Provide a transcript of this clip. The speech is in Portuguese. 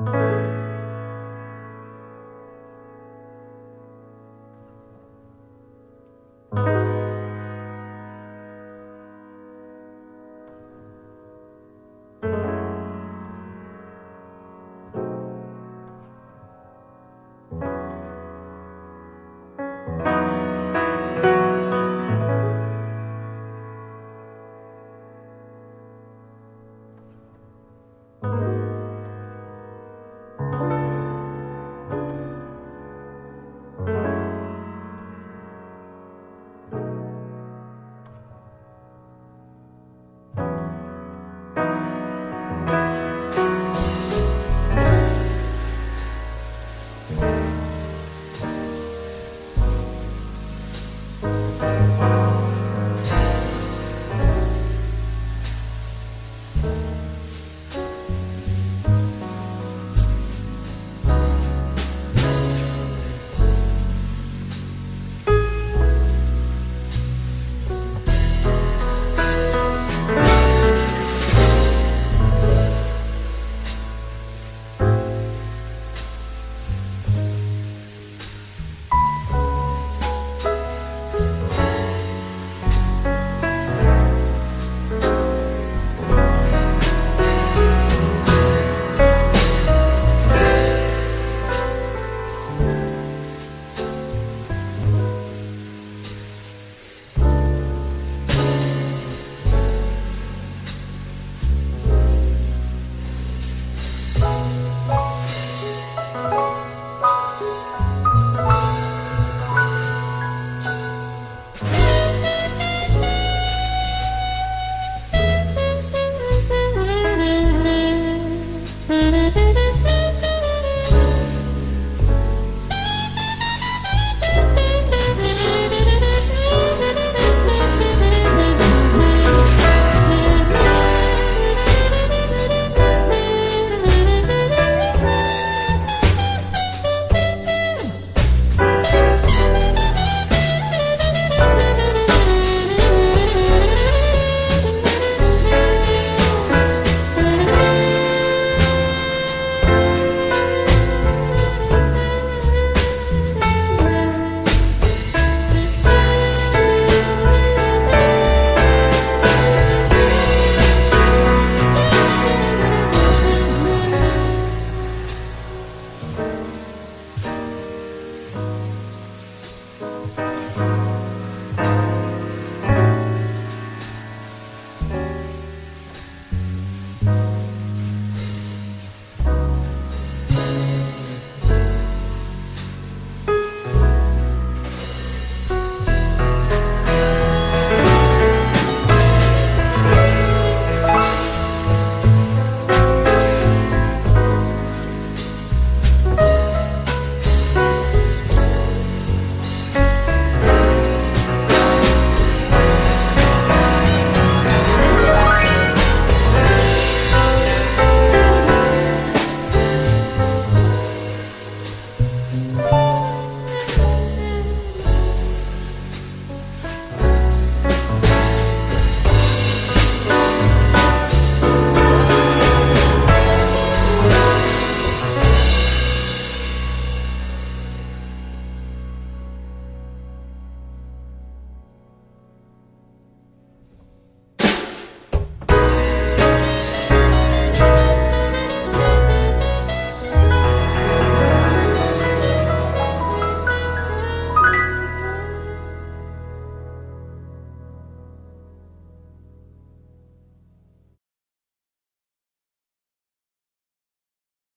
Música